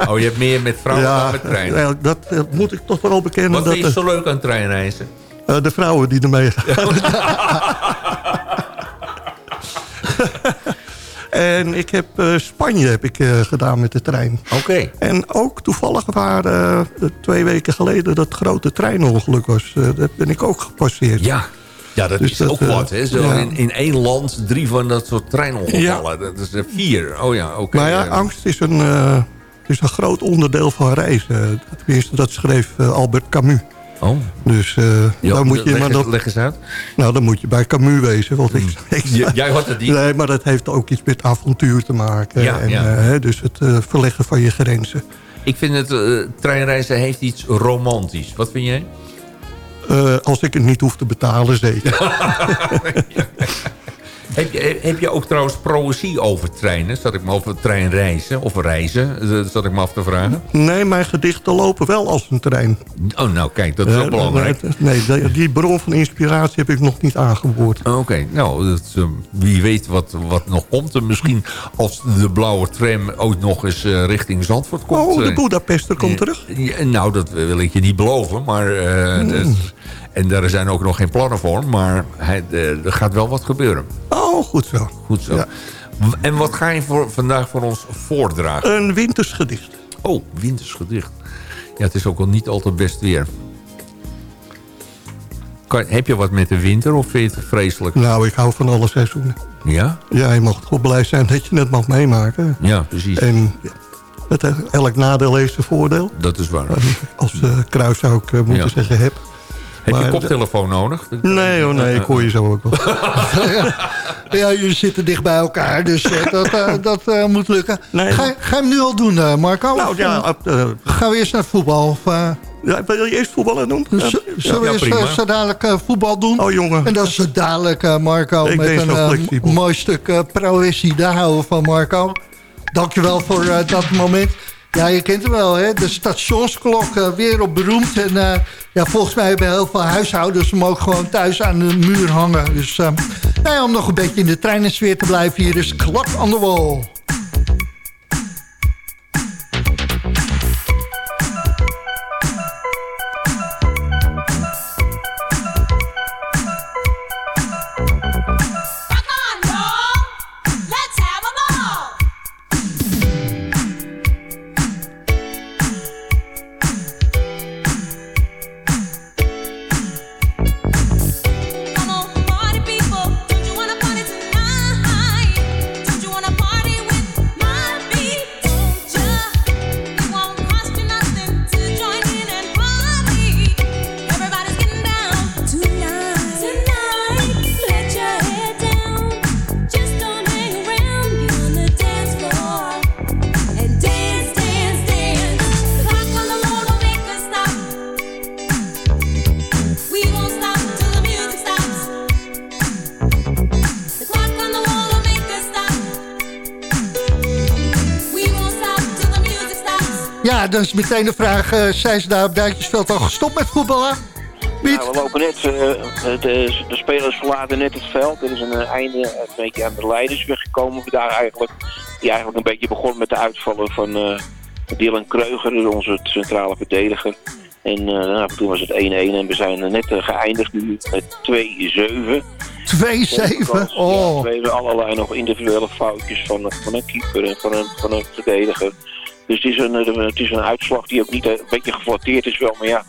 Oh, je hebt meer met vrouwen dan met treinen.
ja, dat eh, moet ik toch wel bekennen.
Wat
dat de-
zo leuk aan treinreizen?
eh, de vrouwen die ermee gaan. (laughs) (laughs) en ik heb eh, Spanje heb ik, eh, gedaan met de trein.
Oké.
En ook toevallig waar eh, twee weken geleden dat grote treinongeluk was. dat ben ik ook gepasseerd.
Ja. Ja, dat
Dus
is
dat,
ook wat, hè? Zo
ja.
in, in één land drie van dat soort treinongevallen. Dat is er vier. Oh ja, oké.
Maar ja, angst is een, is een groot onderdeel van reizen. Tenminste, dat schreef Albert Camus.
Oh.
Dus
Ja,
dan moet je...
leg,
maar dat,
leg eens uit.
nou, dan moet je bij Camus wezen. Want ik, ik
J- jij had het niet.
Nee, maar dat heeft ook iets met avontuur te maken.
Ja,
en,
ja.
eh, dus het eh, verleggen van je grenzen.
Ik vind het, treinreizen heeft iets romantisch. Wat vind jij?
Als ik het niet hoef te betalen, zeker. (laughs) (laughs)
Heb je, heb je ook trouwens proëzie over treinen? Zat ik me over treinreizen of reizen? eh, Zat ik me af te vragen.
nee, mijn gedichten lopen wel als een trein.
Oh, nou kijk, dat is ook
Eh,
belangrijk.
eh, Nee, die- die bron van inspiratie heb ik nog niet aangeboord.
Oké, nou, dat, is, eh, wie weet wat, wat nog komt. En misschien als de blauwe tram ooit nog eens richting Zandvoort komt.
Oh, de Boedapester komt terug.
Nou, dat wil ik je niet beloven. Maar,
Hmm.
En daar zijn ook nog geen plannen voor. Maar hij, er gaat wel wat gebeuren.
Oh, goed zo.
Goed zo.
Ja.
En wat ga je voor, vandaag voor ons voordragen?
Een wintersgedicht.
Oh, wintersgedicht. Ja, het is ook al niet altijd best weer. Kan, heb je wat met de winter of vind je het vreselijk?
Nou, ik hou van alle seizoenen.
Ja?
Ja, je mag toch blij zijn dat je het mag meemaken.
Ja, precies.
En met eh, elk nadeel heeft zijn voordeel.
Dat is waar.
Als eh Kruis zou ik eh, moeten
Ja.
zeggen heb.
Heb je
Maar-
koptelefoon nodig?
Nee hoor, nee, ik hoor je zo ook wel. (laughs)
Ja, jullie zitten dicht bij elkaar, dus eh, dat, eh, (laughs) dat eh, moet lukken.
Nee,
ga, je- ga je hem nu al doen, Marco?
Nou ja,
gaan we eerst naar het voetbal? Of,
ja, wil je eerst voetballen doen?
z- zullen we
ja,
eerst zo dadelijk voetbal doen?
Oh jongen.
En dan zo dadelijk, Marco,
Ik
met een mooi stuk uh. Daar houden we van, Marco. Dankjewel voor dat moment. Ja, je kent hem wel, hè? De stationsklok, eh, wereldberoemd. En eh, ja, volgens mij hebben heel veel huishoudens hem ook gewoon thuis aan de muur hangen. Dus eh, nou om nog een beetje in de treinensfeer te blijven, hier is Clock on the Wall. Dan is meteen de vraag, eh, zijn ze daar op Duitsersveld al gestopt met voetballen? Piet?
Nou, we lopen net, eh, de, de spelers verlaten net het veld. Er is een eh, einde een beetje aan de leidersweg gekomen daar eigenlijk. Die eigenlijk een beetje begon met de uitvallen van Dylan Kreuger, dus onze centrale verdediger. En nou, toen was het 1-1 en we zijn net geëindigd nu met 2-7.
2-7. Oh.
Ja, we hebben allerlei nog individuele foutjes van, van een keeper en van een, van een verdediger. Dus het is een, eh, is een uitslag die ook niet eh, een beetje geflatteerd is wel, maar ja.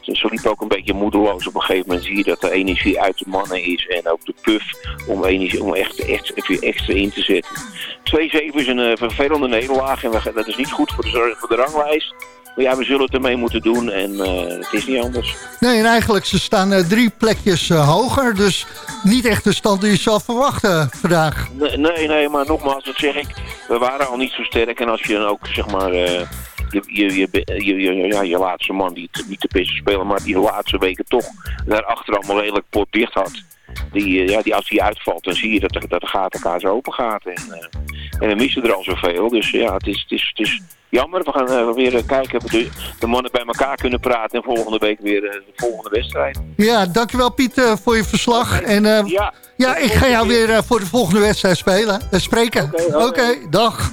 Ze liep ook een beetje moedeloos. Op een gegeven moment zie je dat de energie uit de mannen is. En ook de puff om, energie, om echt, echt even extra in te zetten. 2-7 is een eh, vervelende nederlaag. En dat is niet goed voor de, voor de ranglijst. Maar ja, we zullen het ermee moeten doen. En eh, het is niet anders.
Nee, en eigenlijk, ze staan eh, drie plekjes eh, hoger. Dus niet echt de stand die je zou verwachten vandaag.
Nee, nee, nee, maar nogmaals, dat zeg ik. We waren al niet zo sterk. En als je dan ook, zeg maar, je, je, je, ja, je laatste man, die niet de beste speler, maar die de laatste weken toch daarachter allemaal redelijk pot dicht had. Die, eh, ja, die, als die uitvalt, dan zie je dat de, dat de gaten elkaar zo open gaat. En, eh, En we missen er al zoveel. Dus ja, het is, het is, het is jammer. We gaan eh, weer kijken of we de, de mannen bij elkaar kunnen praten. En volgende week weer de volgende wedstrijd.
Ja, dankjewel Piet voor je verslag. En
Ja,
ja, ik ga jou weer voor de volgende wedstrijd spelen, spreken. Oké,
oké.
dag.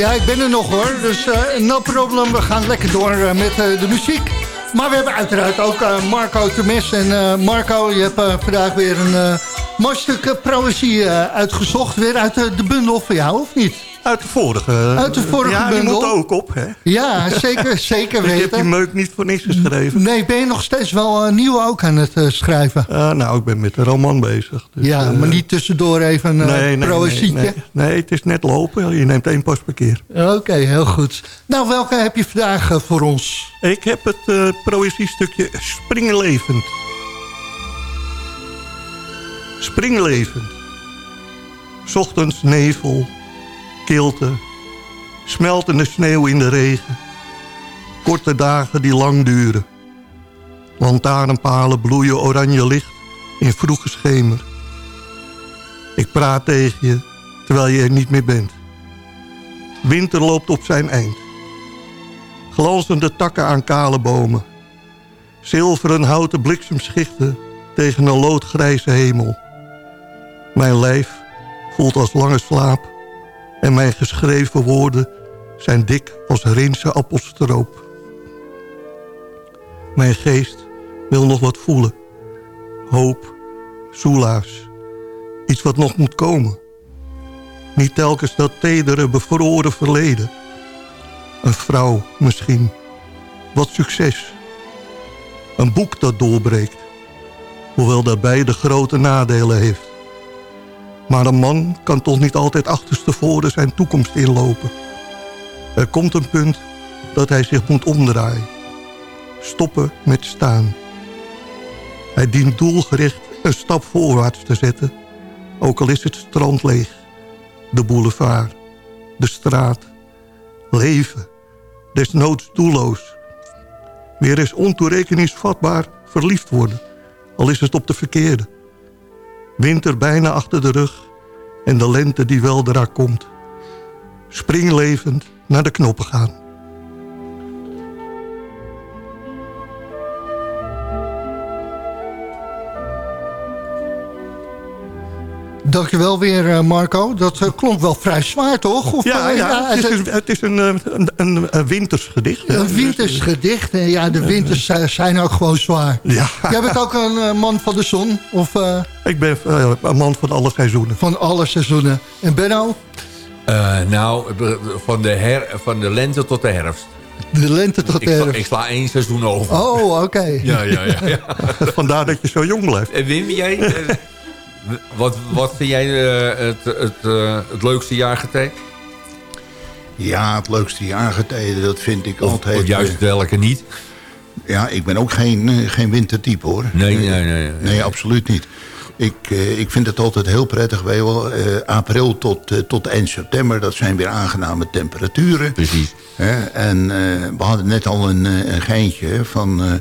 Ja, ik ben er nog hoor, dus eh, no problem. We gaan lekker door eh, met eh, de muziek. Maar we hebben uiteraard ook Marco Temes. En Marco, je hebt vandaag weer een mooi stuk proëzie uitgezocht. Weer uit de bundel van jou, of niet?
Uit de vorige.
Uit de vorige
ja,
bundel.
die moet ook op, hè?
Ja, zeker, (laughs) zeker
Dus ik heb die
weten.
meuk niet voor niks geschreven.
Nee, ben je nog steeds wel eh, nieuw ook aan het eh, schrijven?
Eh, nou, ik ben met een roman bezig. Dus,
ja, maar niet tussendoor even een
nee, nee, nee, nee. Nee, het is net lopen. Je neemt één pas per keer.
Oké, heel goed. Nou, welke heb je vandaag voor ons?
Ik heb het eh proëziestukje Springlevend. Springlevend. Ochtends nevel, kilte, smeltende sneeuw in de regen. Korte dagen die lang duren. Lantaarnpalen bloeien oranje licht in vroege schemer. Ik praat tegen je, terwijl je er niet meer bent. Winter loopt op zijn eind. Glanzende takken aan kale bomen. Zilveren houten bliksemschichten tegen een loodgrijze hemel. Mijn lijf voelt als lange slaap en mijn geschreven woorden zijn dik als Rinse appelstroop. Mijn geest wil nog wat voelen. Hoop, soelaas, iets wat nog moet komen. Niet telkens dat tedere, bevroren verleden. Een vrouw misschien. Wat succes. Een boek dat doorbreekt. Hoewel dat beide grote nadelen heeft. Maar een man kan toch niet altijd achterstevoren zijn toekomst inlopen. Er komt een punt dat hij zich moet omdraaien. Stoppen met staan. Hij dient doelgericht een stap voorwaarts te zetten. Ook al is het strand leeg. De boulevard. De straat. Leven. Desnoods doelloos. Weer eens ontoerekeningsvatbaar verliefd worden. Al is het op de verkeerde. Winter bijna achter de rug. En de lente die weldra komt. Springlevend naar de knoppen gaan.
Dankjewel weer, eh, Marco. Dat eh, klonk wel vrij zwaar, toch? Of,
Ja,
eh,
ja het, is, een- het is een, eh, een, een, een wintersgedicht.
Een winters gedicht. En ja, de winters eh, zijn ook gewoon zwaar.
Ja.
Jij bent ook een eh, man van de zon? Of eh,
Ik ben eh, een man van alle seizoenen.
van alle seizoenen? En Benno?
Eh, nou, van de, her, van de lente tot de herfst.
De lente tot
Ik
de
sla,
herfst.
ik sla één seizoen over.
Oh, oké.
Ja, ja, ja. ja. (laughs)
Vandaar dat je zo jong blijft.
En Wim, jij... (laughs) wat, wat vind jij eh, het, het, eh, het leukste jaargetij?
Ja, het leukste jaargetijden, dat vind ik
Of,
altijd...
of juist
eh,
welke niet?
Ja, ik ben ook geen, geen wintertype hoor.
Nee, nee, nee, nee.
Nee, absoluut niet. Ik, ik vind het altijd heel prettig. Wel, april tot, tot eind september, dat zijn weer aangename temperaturen.
Precies.
En we hadden net al een, een geintje van...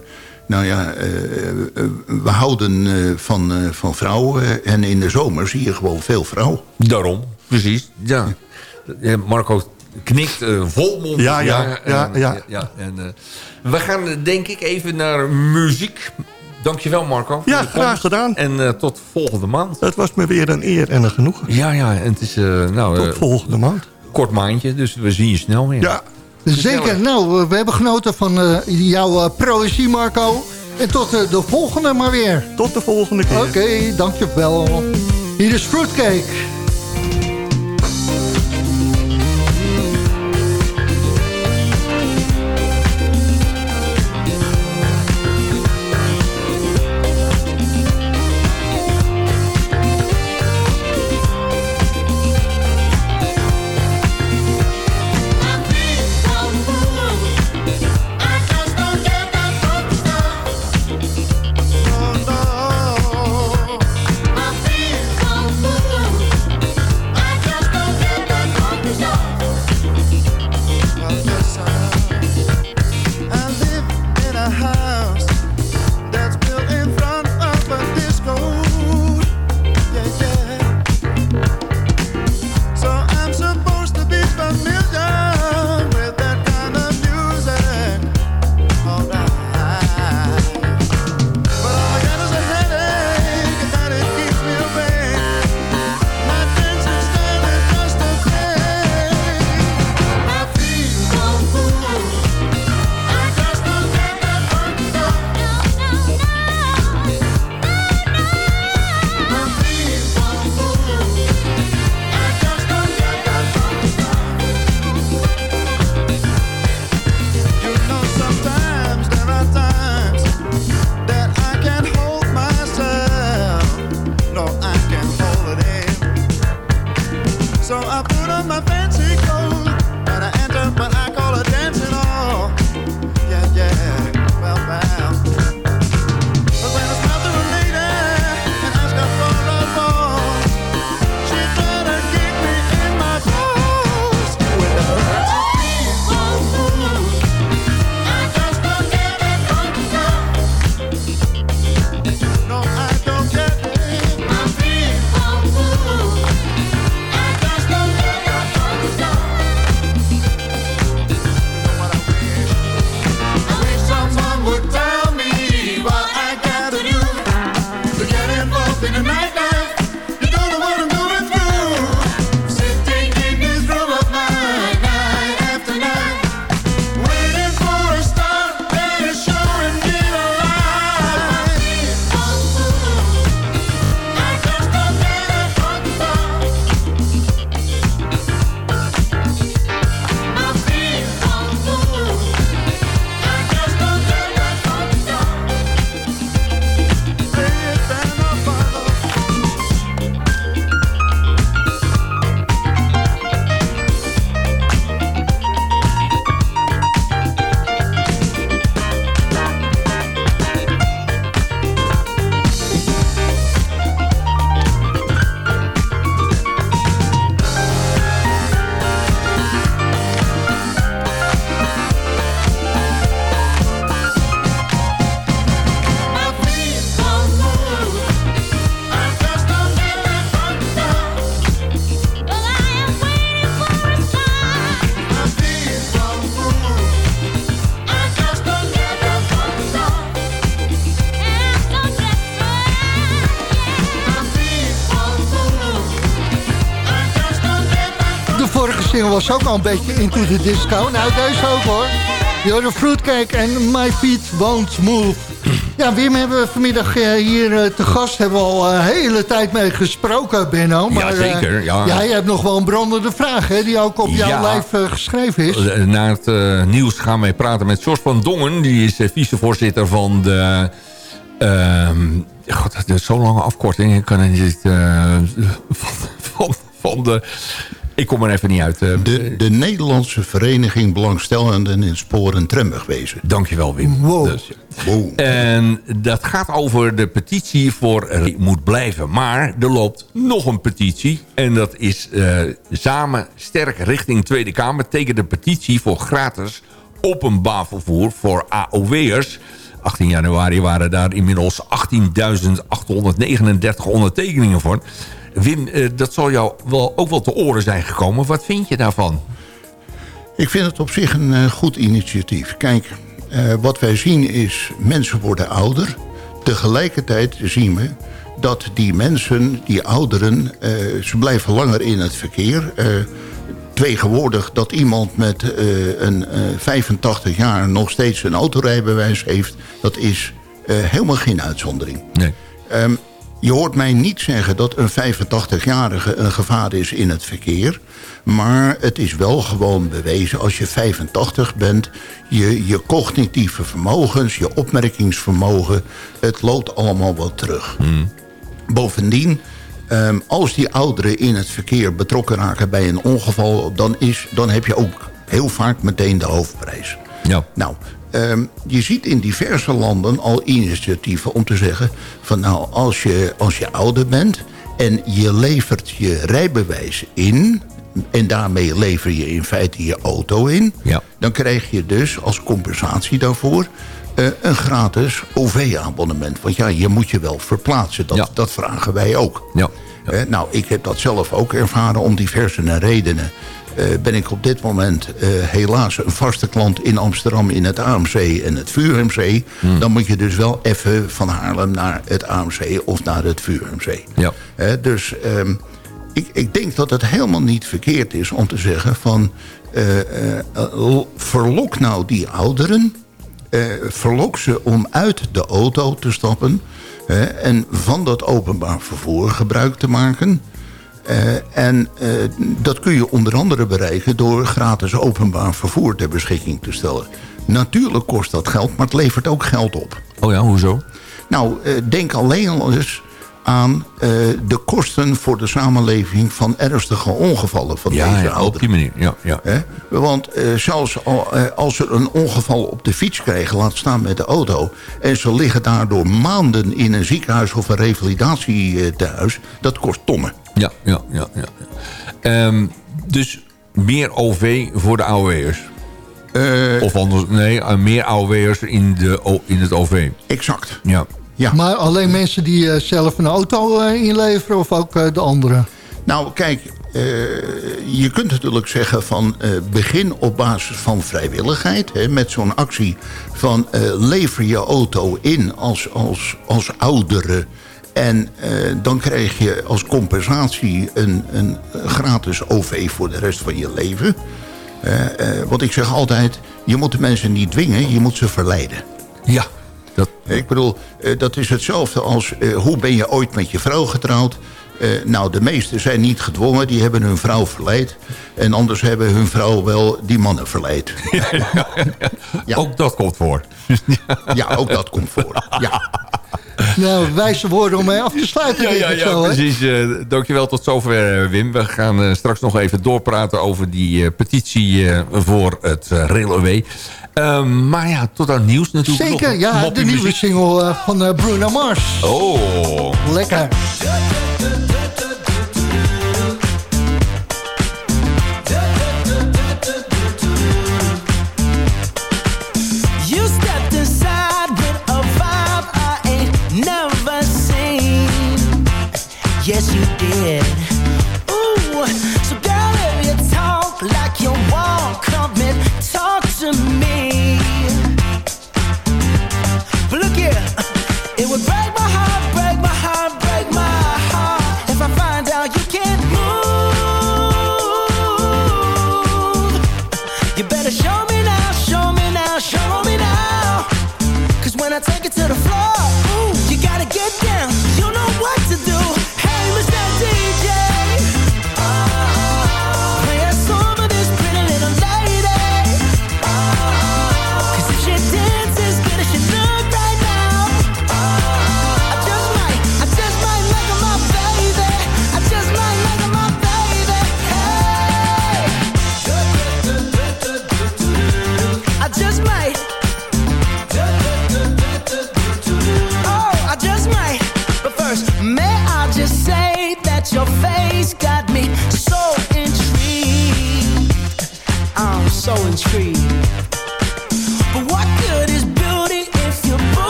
nou ja, eh, eh, we houden eh, van, van vrouwen. En in de zomer zie je gewoon veel vrouw.
Daarom, precies. Ja. Ja, Marco knikt volmondig.
Ja, ja, ja, ja.
en, we gaan denk ik even naar muziek. Dankjewel Marco.
Ja, graag
komst.
gedaan.
En tot volgende maand.
Het was me weer een eer en een genoegen.
Ja, ja, en het is nou,
Tot volgende maand.
kort maandje, dus we zien je snel weer.
Ja,
Zeker. Nou, we hebben genoten van eh, jouw eh, proëzie, Marco. En tot eh, de volgende maar weer.
tot de volgende keer.
Oké, dankjewel. Hier is Fruitcake. Single was ook al een beetje into the disco. Nou, deze ook hoor. You're fruitcake en My Feet Won't Move. Ja, Wim hebben we vanmiddag eh, hier eh, te gast. Hebben we al een hele tijd mee gesproken, Benno. Maar,
Ja, zeker,
eh,
ja.
jij hebt nog wel een brandende vraag, hè, die ook op jouw
Ja.
lijf eh, geschreven is.
Eh, Na het eh, nieuws gaan wij praten met Jos van Dongen. Die is eh, vicevoorzitter van de... ehm God, dat is zo'n lange afkorting. Ik kan het niet... eh, (laughs) van, van, van de... Ik kom er even niet uit. eh.
De, de Nederlandse Vereniging Belangstellenden in Spoor- en Tramwegwezen.
Dankjewel, Wim.
Wow.
Dus,
Wow.
En dat gaat over de petitie voor moet blijven. Maar er loopt nog een petitie. En dat is eh, samen sterk richting Tweede Kamer... tegen de petitie voor gratis openbaar vervoer voor AOW'ers. 18 januari waren daar inmiddels 18.839 ondertekeningen voor. Wim, eh, dat zal jou wel, ook wel te oren zijn gekomen. Wat vind je daarvan?
Ik vind het op zich een eh, goed initiatief. Kijk, eh, wat wij zien is, mensen worden ouder. Tegelijkertijd zien we dat die mensen, die ouderen, ze blijven langer in het verkeer. Tegenwoordig dat iemand met een eh, 85 jaar nog steeds een autorijbewijs heeft... dat is helemaal geen uitzondering.
Nee.
Ehm, je hoort mij niet zeggen dat een 85-jarige een gevaar is in het verkeer. Maar het is wel gewoon bewezen als je 85 bent... je, je cognitieve vermogens, je opmerkingsvermogen... het loopt allemaal wat terug. Bovendien, ehm, als die ouderen in het verkeer betrokken raken bij een ongeval... dan, is, dan heb je ook heel vaak meteen de hoofdprijs.
Ja.
Nou, ehm, je ziet in diverse landen al initiatieven om te zeggen... van nou, als je, als je ouder bent en je levert je rijbewijs in... en daarmee lever je in feite je auto in...
Ja.
dan krijg je dus als compensatie daarvoor... eh, een gratis OV-abonnement. Want ja, je moet je wel verplaatsen. Dat,
Ja.
dat vragen wij ook.
Ja.
Nou, ik heb dat zelf ook ervaren om diverse redenen. Eh, ben ik op dit moment eh, helaas een vaste klant in Amsterdam in het AMC en het VUMC. Dan moet je dus wel even van Haarlem naar het AMC of naar het VUMC.
Ja.
Dus ehm, ik, ik denk dat het helemaal niet verkeerd is om te zeggen van... eh, verlok nou die ouderen, verlok ze om uit de auto te stappen... en van dat openbaar vervoer gebruik te maken... Eh, en eh, dat kun je onder andere bereiken door gratis openbaar vervoer ter beschikking te stellen. Natuurlijk kost dat geld, maar het levert ook geld op.
Oh ja, hoezo?
Nou, eh, denk alleen al eens aan de kosten voor de samenleving van ernstige ongevallen van
Ja,
deze
ja, op die manier. Ja, ja.
Want zelfs al, als ze een ongeval op de fiets krijgen, laat staan met de auto... en ze liggen daardoor maanden in een ziekenhuis of een revalidatietehuis... dat kost tonnen.
Ja, ja, ja. ja. Ehm, dus meer OV voor de AOW'ers?
Eh,
Of anders, nee, eh, meer AOW'ers in, de, in het OV.
exact.
Ja.
Ja.
Maar alleen mensen die eh, zelf een auto inleveren of ook de anderen?
Nou, kijk, eh, je kunt natuurlijk zeggen van eh, begin op basis van vrijwilligheid. Hè, met zo'n actie van eh, lever je auto in als, als, als oudere. En eh, dan krijg je als compensatie een, een gratis OV voor de rest van je leven. Eh, eh, wat ik zeg altijd, je moet de mensen niet dwingen, je moet ze verleiden.
Ja. Dat,
Ik bedoel, dat is hetzelfde als hoe ben je ooit met je vrouw getrouwd? Nou, de meesten zijn niet gedwongen, die hebben hun vrouw verleid. En anders hebben hun vrouw wel die mannen verleid. (laughs) Ja.
Ook dat komt voor.
Ja, ook dat komt voor. Ja. (laughs)
Nou, wijze woorden om mee af te sluiten.
Ja, ja, ja,
zo,
precies. eh, dankjewel tot zover, eh, Wim. We gaan eh, straks nog even doorpraten over die petitie voor het railway. Ehm, maar ja, tot aan nieuws natuurlijk.
Zeker,
nog,
ja, de nieuwe single van Bruno Mars.
Oh.
Lekker.